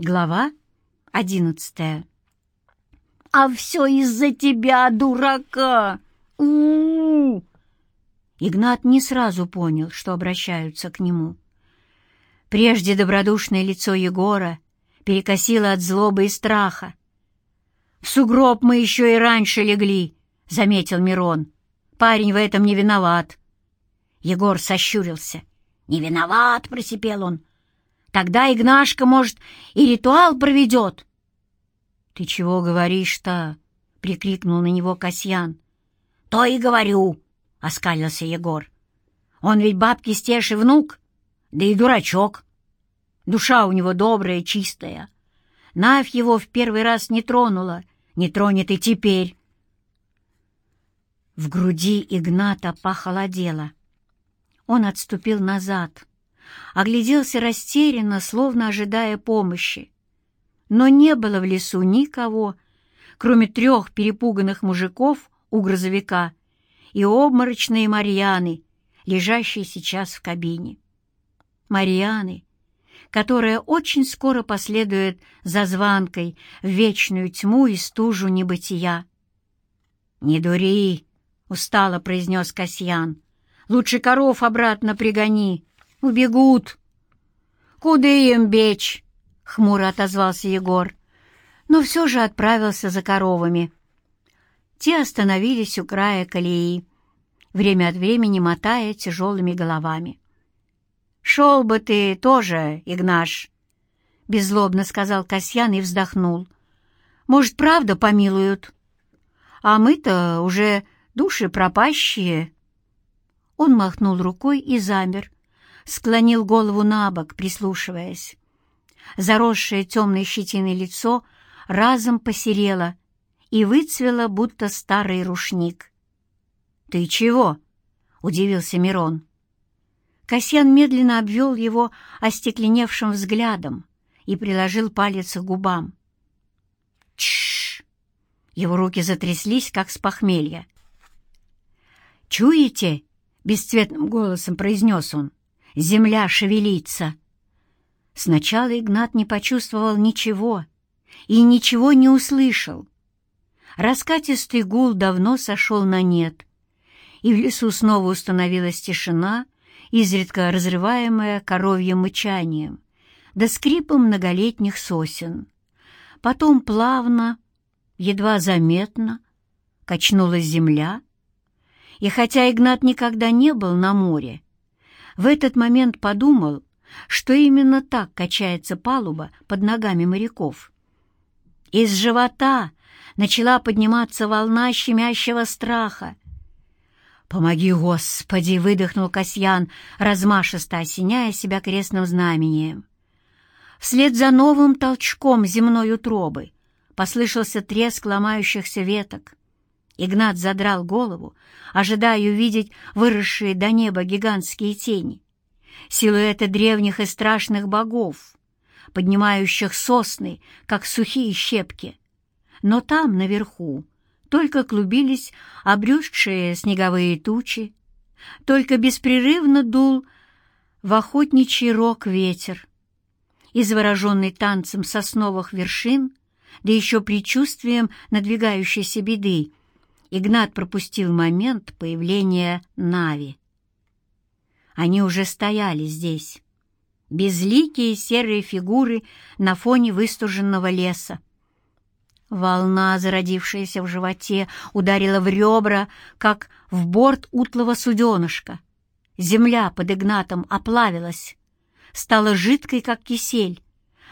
Глава одиннадцатая. «А все из-за тебя, дурака! у, -у, -у Игнат не сразу понял, что обращаются к нему. Прежде добродушное лицо Егора перекосило от злобы и страха. «В сугроб мы еще и раньше легли», — заметил Мирон. «Парень в этом не виноват». Егор сощурился. «Не виноват», — просипел он. Тогда Игнашка, может, и ритуал проведет. — Ты чего говоришь-то? — прикрикнул на него Касьян. — То и говорю, — оскалился Егор. — Он ведь бабки Стеши внук, да и дурачок. Душа у него добрая, чистая. Навь его в первый раз не тронула, не тронет и теперь. В груди Игната похолодело. Он отступил назад, огляделся растерянно, словно ожидая помощи. Но не было в лесу никого, кроме трех перепуганных мужиков у грузовика и обморочной Марьяны, лежащей сейчас в кабине. Марьяны, которая очень скоро последует за звонкой в вечную тьму и стужу небытия. «Не дури!» — устало произнес Касьян. «Лучше коров обратно пригони, Убегут. Куда им бечь? Хмуро отозвался Егор, но все же отправился за коровами. Те остановились у края колеи, время от времени мотая тяжелыми головами. «Шел бы ты тоже, Игнаш!» — беззлобно сказал Касьян и вздохнул. «Может, правда помилуют? А мы-то уже души пропащие». Он махнул рукой и замер, склонил голову на бок, прислушиваясь. Заросшее темной щетиной лицо разом посерело и выцвело, будто старый рушник. «Ты чего?» — удивился Мирон. Касьян медленно обвел его остекленевшим взглядом и приложил палец к губам. Чш! Его руки затряслись, как с похмелья. «Чуете?» — бесцветным голосом произнес он земля шевелится. Сначала Игнат не почувствовал ничего и ничего не услышал. Раскатистый гул давно сошел на нет, и в лесу снова установилась тишина, изредка разрываемая коровьим мычанием, да скрипом многолетних сосен. Потом плавно, едва заметно, качнулась земля, и хотя Игнат никогда не был на море, в этот момент подумал, что именно так качается палуба под ногами моряков. Из живота начала подниматься волна щемящего страха. «Помоги, Господи!» — выдохнул Касьян, размашисто осеняя себя крестным знамением. Вслед за новым толчком земной утробы послышался треск ломающихся веток. Игнат задрал голову, ожидая увидеть выросшие до неба гигантские тени, силуэты древних и страшных богов, поднимающих сосны, как сухие щепки. Но там, наверху, только клубились обрюзгшие снеговые тучи, только беспрерывно дул в охотничий рог ветер. И завороженный танцем сосновых вершин, да еще предчувствием надвигающейся беды, Игнат пропустил момент появления Нави. Они уже стояли здесь, безликие серые фигуры на фоне выстуженного леса. Волна, зародившаяся в животе, ударила в ребра, как в борт утлого суденышка. Земля под Игнатом оплавилась, стала жидкой, как кисель,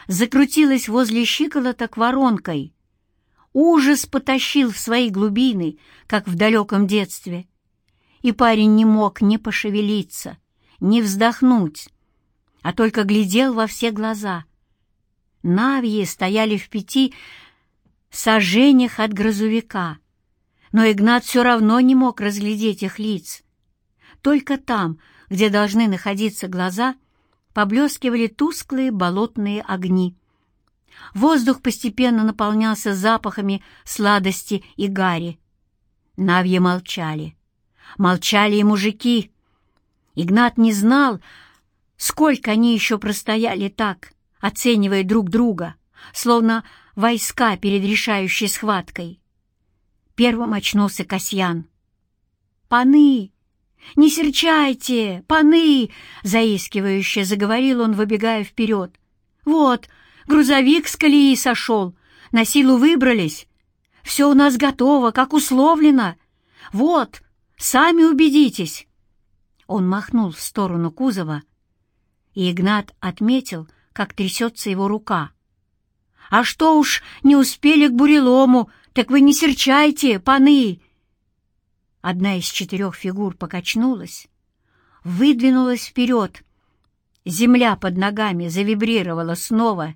закрутилась возле щиколоток воронкой — Ужас потащил в свои глубины, как в далеком детстве. И парень не мог ни пошевелиться, ни вздохнуть, а только глядел во все глаза. Навьи стояли в пяти сожжениях от грозовика, но Игнат все равно не мог разглядеть их лиц. Только там, где должны находиться глаза, поблескивали тусклые болотные огни. Воздух постепенно наполнялся запахами сладости и гари. Навьи молчали. Молчали и мужики. Игнат не знал, сколько они еще простояли так, оценивая друг друга, словно войска перед решающей схваткой. Первым очнулся Касьян. «Паны! Не серчайте! Паны!» — заискивающе заговорил он, выбегая вперед. «Вот, грузовик с колеи сошел, на силу выбрались. Все у нас готово, как условлено. Вот, сами убедитесь!» Он махнул в сторону кузова, и Игнат отметил, как трясется его рука. «А что уж не успели к бурелому, так вы не серчайте, паны!» Одна из четырех фигур покачнулась, выдвинулась вперед. Земля под ногами завибрировала снова,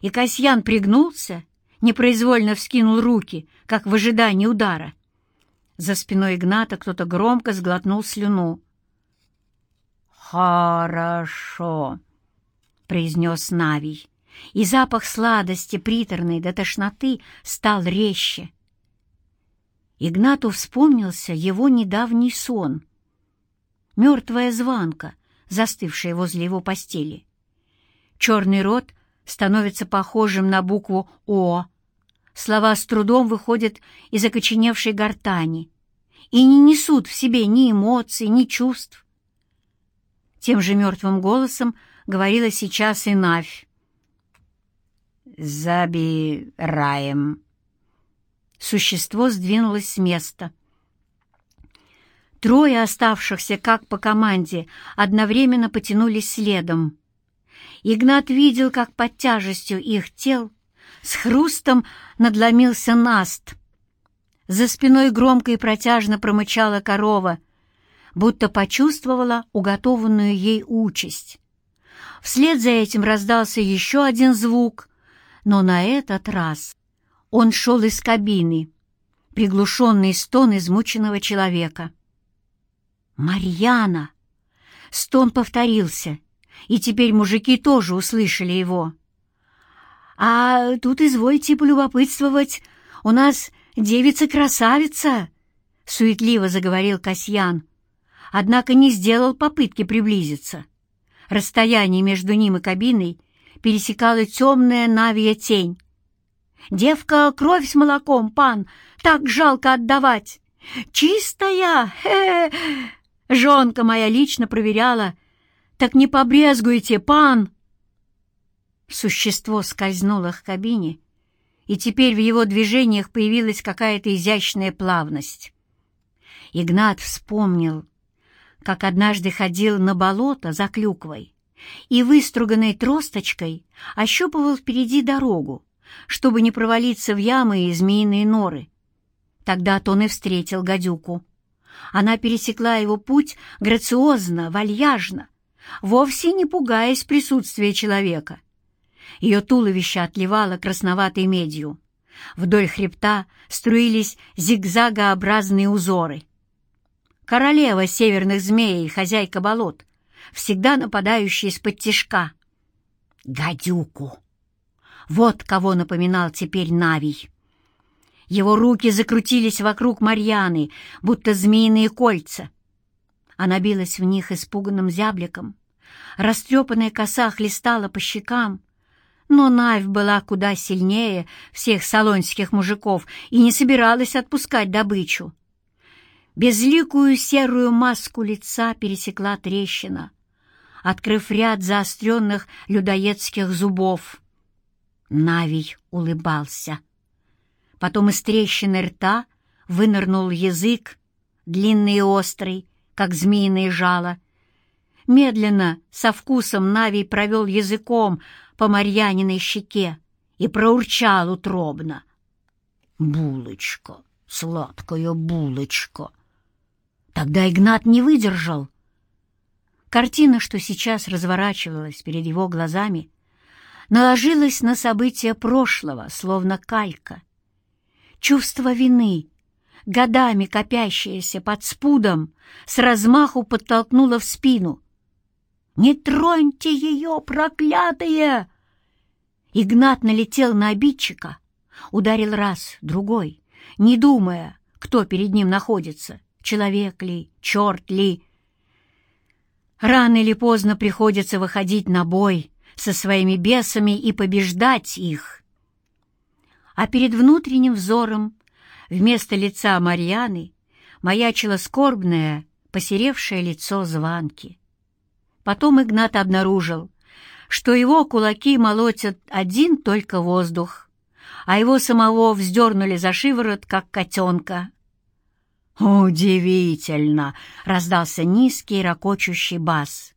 и Касьян пригнулся, непроизвольно вскинул руки, как в ожидании удара. За спиной Игната кто-то громко сглотнул слюну. «Хорошо», — произнес Навий, и запах сладости, приторной до тошноты, стал резче. Игнату вспомнился его недавний сон. Мертвая звонка, застывшая возле его постели. Черный рот становится похожим на букву «О». Слова с трудом выходят из окоченевшей гортани и не несут в себе ни эмоций, ни чувств. Тем же мертвым голосом говорила сейчас и Навь. «Забираем». Существо сдвинулось с места. Трое оставшихся, как по команде, одновременно потянулись следом. Игнат видел, как под тяжестью их тел с хрустом надломился наст. За спиной громко и протяжно промычала корова — будто почувствовала уготованную ей участь. Вслед за этим раздался еще один звук, но на этот раз он шел из кабины, приглушенный стон измученного человека. «Марьяна!» Стон повторился, и теперь мужики тоже услышали его. «А тут извольте полюбопытствовать, у нас девица-красавица!» — суетливо заговорил Касьян, однако не сделал попытки приблизиться. Расстояние между ним и кабиной пересекала темная навия тень. «Девка, кровь с молоком, пан, так жалко отдавать! Чистая! Хе -хе. Жонка моя лично проверяла. Так не побрезгуйте, пан!» Существо скользнуло к кабине, и теперь в его движениях появилась какая-то изящная плавность. Игнат вспомнил, как однажды ходил на болото за клюквой и выструганной тросточкой ощупывал впереди дорогу, чтобы не провалиться в ямы и змеиные норы. Тогда-то он и встретил гадюку. Она пересекла его путь грациозно, вальяжно, вовсе не пугаясь присутствия человека. Ее туловище отливало красноватой медью. Вдоль хребта струились зигзагообразные узоры — королева северных змей, хозяйка болот, всегда нападающая из-под тишка. Гадюку! Вот кого напоминал теперь Навий. Его руки закрутились вокруг Марьяны, будто змеиные кольца. Она билась в них испуганным зябликом. Растрепанная коса хлестала по щекам, но Навь была куда сильнее всех салонских мужиков и не собиралась отпускать добычу. Безликую серую маску лица пересекла трещина, открыв ряд заостренных людоедских зубов. Навий улыбался. Потом из трещины рта вынырнул язык, длинный и острый, как змеиное жало. Медленно, со вкусом Навий провел языком по Марьяниной щеке и проурчал утробно. «Булочка, сладкая булочка!» Тогда Игнат не выдержал. Картина, что сейчас разворачивалась перед его глазами, наложилась на события прошлого, словно калька. Чувство вины, годами копящееся под спудом, с размаху подтолкнуло в спину. «Не троньте ее, проклятые!» Игнат налетел на обидчика, ударил раз, другой, не думая, кто перед ним находится — человек ли, черт ли. Рано или поздно приходится выходить на бой со своими бесами и побеждать их. А перед внутренним взором вместо лица Марьяны маячило скорбное, посеревшее лицо Званки. Потом Игнат обнаружил, что его кулаки молотят один только воздух, а его самого вздернули за шиворот, как котенка. «Удивительно!» — раздался низкий ракочущий бас.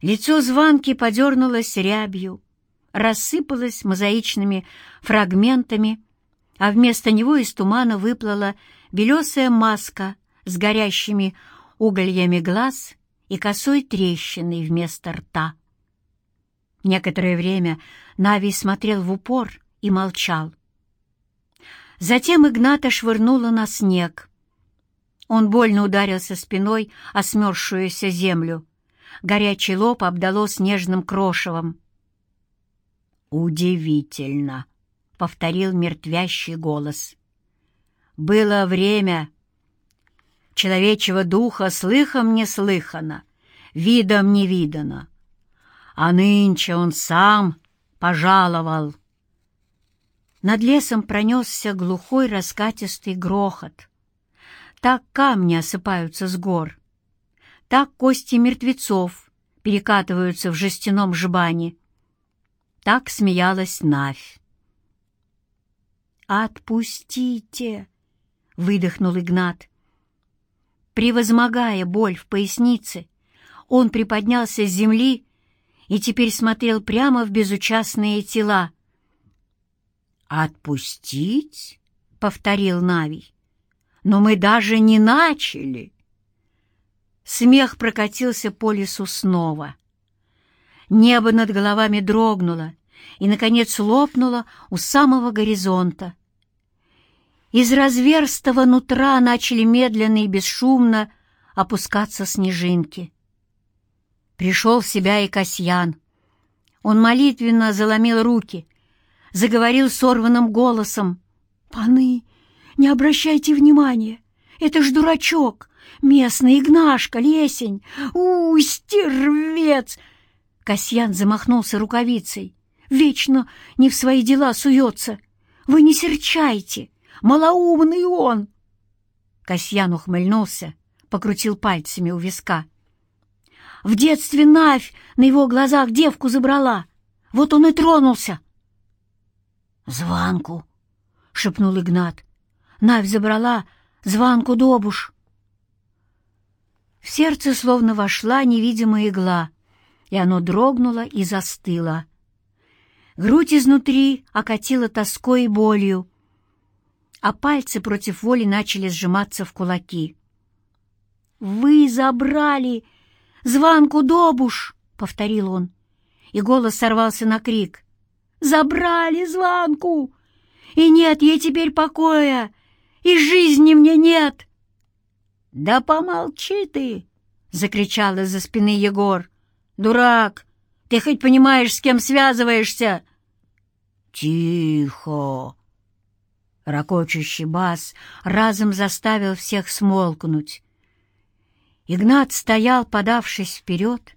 Лицо звонки подернулось рябью, рассыпалось мозаичными фрагментами, а вместо него из тумана выплыла белесая маска с горящими угольями глаз и косой трещиной вместо рта. Некоторое время Навий смотрел в упор и молчал. Затем Игната швырнула на снег. Он больно ударился спиной о смерзшуюся землю. Горячий лоб обдало снежным крошевом. «Удивительно!» — повторил мертвящий голос. «Было время. Человечего духа слыхом не слыхано, видом не видано. А нынче он сам пожаловал». Над лесом пронесся глухой раскатистый грохот. Так камни осыпаются с гор. Так кости мертвецов перекатываются в жестяном жбане. Так смеялась Навь. «Отпустите!» — выдохнул Игнат. Превозмогая боль в пояснице, он приподнялся с земли и теперь смотрел прямо в безучастные тела. «Отпустить?» — повторил Навий. «Но мы даже не начали!» Смех прокатился по лесу снова. Небо над головами дрогнуло и, наконец, лопнуло у самого горизонта. Из разверстого нутра начали медленно и бесшумно опускаться снежинки. Пришел в себя и Касьян. Он молитвенно заломил руки, заговорил сорванным голосом. «Паны, не обращайте внимания, это ж дурачок, местный Игнашка, лесень, у, стервец!» Касьян замахнулся рукавицей. «Вечно не в свои дела суется. Вы не серчайте, малоумный он!» Касьян ухмыльнулся, покрутил пальцами у виска. «В детстве Навь на его глазах девку забрала. Вот он и тронулся. «Званку!» — шепнул Игнат. Навь забрала званку добуш. В сердце словно вошла невидимая игла, и оно дрогнуло и застыло. Грудь изнутри окатила тоской и болью, а пальцы против воли начали сжиматься в кулаки. «Вы забрали званку добуш!» — повторил он, и голос сорвался на крик. Забрали звонку, и нет ей теперь покоя, и жизни мне нет. — Да помолчи ты! — закричал из-за спины Егор. — Дурак! Ты хоть понимаешь, с кем связываешься? — Тихо! Рокочущий бас разом заставил всех смолкнуть. Игнат стоял, подавшись вперед,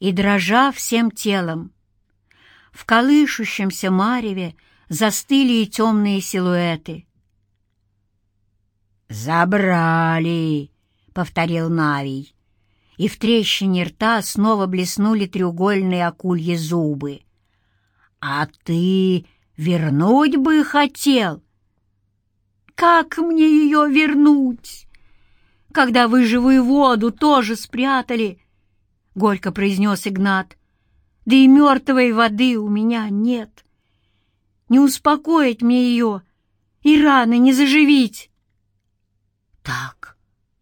и дрожа всем телом. В колышущемся мареве застыли и темные силуэты. «Забрали!» — повторил Навий, и в трещине рта снова блеснули треугольные акульи зубы. «А ты вернуть бы хотел?» «Как мне ее вернуть?» «Когда вы живую воду тоже спрятали!» — горько произнес Игнат да и мертвой воды у меня нет. Не успокоить мне ее и раны не заживить. — Так,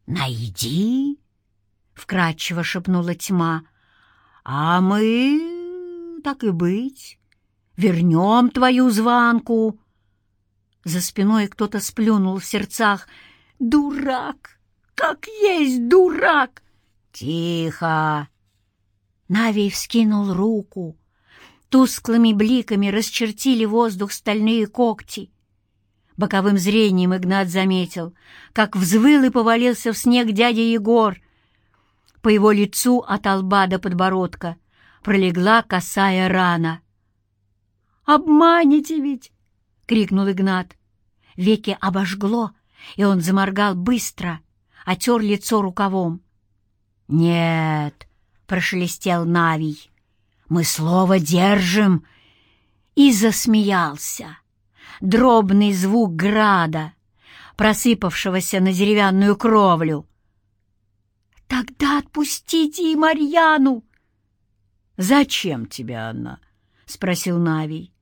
найди, — вкратчиво шепнула тьма, — а мы, так и быть, вернем твою звонку. За спиной кто-то сплюнул в сердцах. «Дурак! Как есть дурак!» «Тихо!» Навий вскинул руку. Тусклыми бликами расчертили воздух стальные когти. Боковым зрением Игнат заметил, как взвыл и повалился в снег дядя Егор. По его лицу от лба до подбородка пролегла косая рана. «Обманете ведь!» — крикнул Игнат. Веки обожгло, и он заморгал быстро, отер лицо рукавом. «Нет!» — прошелестел Навий. «Мы слово держим!» И засмеялся. Дробный звук града, просыпавшегося на деревянную кровлю. «Тогда отпустите и Марьяну!» «Зачем тебе она?» — спросил Навий.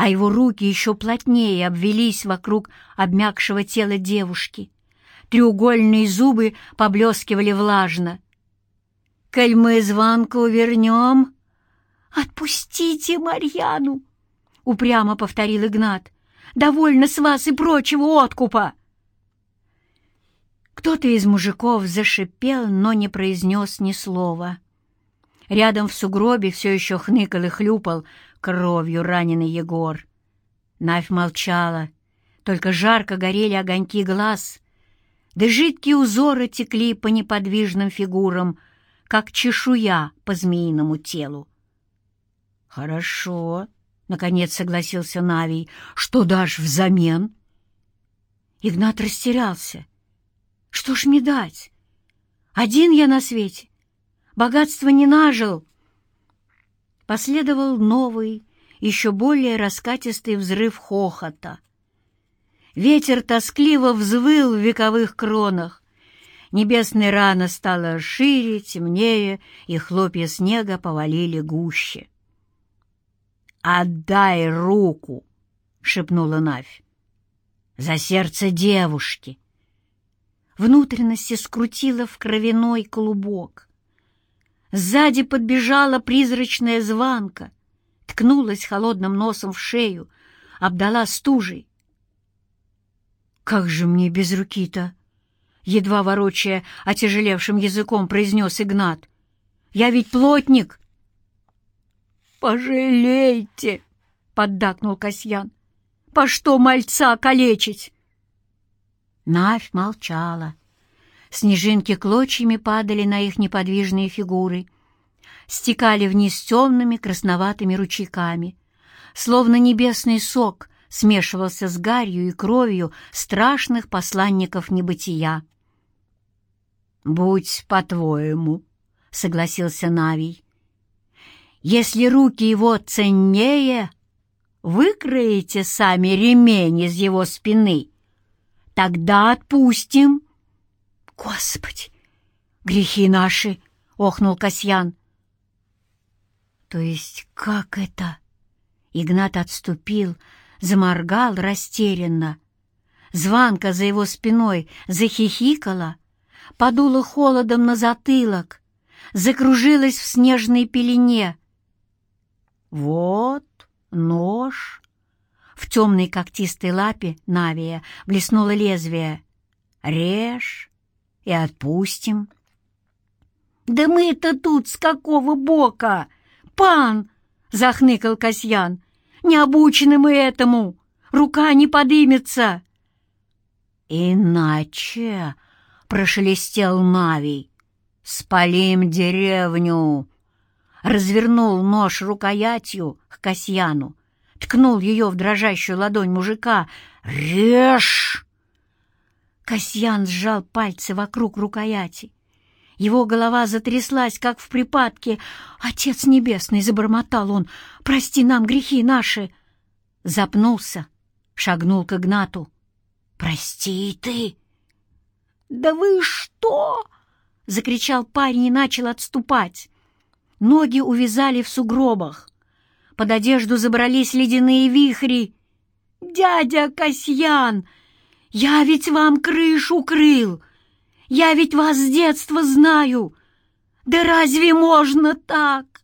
А его руки еще плотнее обвелись вокруг обмякшего тела девушки. Треугольные зубы поблескивали влажно. «Коль мы звонку вернем...» «Отпустите Марьяну!» — упрямо повторил Игнат. «Довольно с вас и прочего откупа!» Кто-то из мужиков зашипел, но не произнес ни слова. Рядом в сугробе все еще хныкал и хлюпал кровью раненый Егор. Навь молчала, только жарко горели огоньки глаз, да жидкие узоры текли по неподвижным фигурам, как чешуя по змеиному телу. «Хорошо», — наконец согласился Навий, — «что дашь взамен?» Игнат растерялся. «Что ж мне дать? Один я на свете, Богатство не нажил!» Последовал новый, еще более раскатистый взрыв хохота. Ветер тоскливо взвыл в вековых кронах. Небесная рана стала шире, темнее, и хлопья снега повалили гуще. «Отдай руку!» — шепнула Навь. «За сердце девушки!» Внутренности скрутила в кровяной клубок. Сзади подбежала призрачная звонка, ткнулась холодным носом в шею, обдала стужей. «Как же мне без руки-то?» Едва ворочая отяжелевшим языком, произнес Игнат. «Я ведь плотник!» «Пожалейте!» — поддакнул Касьян. «По что мальца калечить?» Навь молчала. Снежинки клочьями падали на их неподвижные фигуры, стекали вниз темными красноватыми ручейками, словно небесный сок смешивался с гарью и кровью страшных посланников небытия. «Будь по-твоему», — согласился Навий. «Если руки его ценнее, выкроете сами ремень из его спины, тогда отпустим». «Господи! Грехи наши!» — охнул Касьян. «То есть как это?» Игнат отступил, заморгал растерянно. Званка за его спиной захихикала, подула холодом на затылок, закружилась в снежной пелене. «Вот нож!» В темной когтистой лапе Навия блеснуло лезвие. «Режь!» И отпустим. «Да мы-то тут с какого бока? Пан!» — захныкал Касьян. «Не обучены мы этому! Рука не подымется!» «Иначе!» — прошелестел Навий. «Спалим деревню!» Развернул нож рукоятью к Касьяну, ткнул ее в дрожащую ладонь мужика. «Режь!» Касьян сжал пальцы вокруг рукояти. Его голова затряслась, как в припадке. «Отец Небесный!» — забормотал он. «Прости нам грехи наши!» Запнулся, шагнул к Игнату. «Прости ты!» «Да вы что?» — закричал парень и начал отступать. Ноги увязали в сугробах. Под одежду забрались ледяные вихри. «Дядя Касьян!» Я ведь вам крышу крыл! Я ведь вас с детства знаю! Да разве можно так?»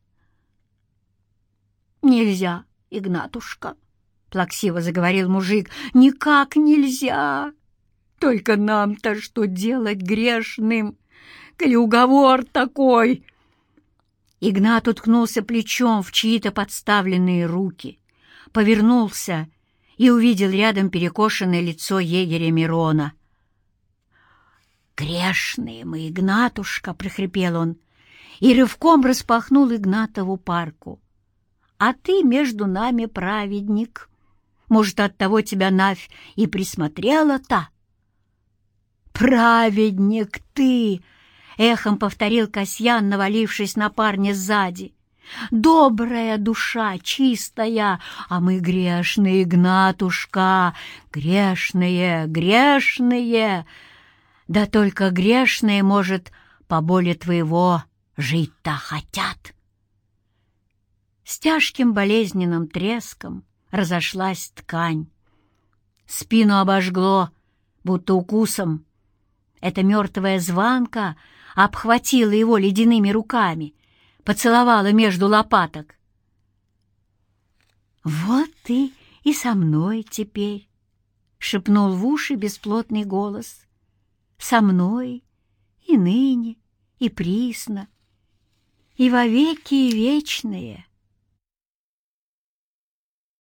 «Нельзя, Игнатушка», — плаксиво заговорил мужик, — «никак нельзя! Только нам-то что делать грешным, коли уговор такой!» Игнат уткнулся плечом в чьи-то подставленные руки, повернулся и увидел рядом перекошенное лицо егеря Мирона. «Грешные мы, Игнатушка!» — прохрипел он. и рывком распахнул Игнатову парку. «А ты между нами праведник. Может, оттого тебя Навь и присмотрела-то?» «Праведник ты!» — эхом повторил Касьян, навалившись на парня сзади. «Добрая душа, чистая, а мы грешные, Игнатушка, грешные, грешные!» Да только грешные, может, по боли твоего жить-то хотят. С тяжким болезненным треском разошлась ткань. Спину обожгло, будто укусом. Эта мертвая звонка обхватила его ледяными руками, поцеловала между лопаток. «Вот ты и со мной теперь!» — шепнул в уши бесплотный голос со мной и ныне, и присно, и во веки вечные.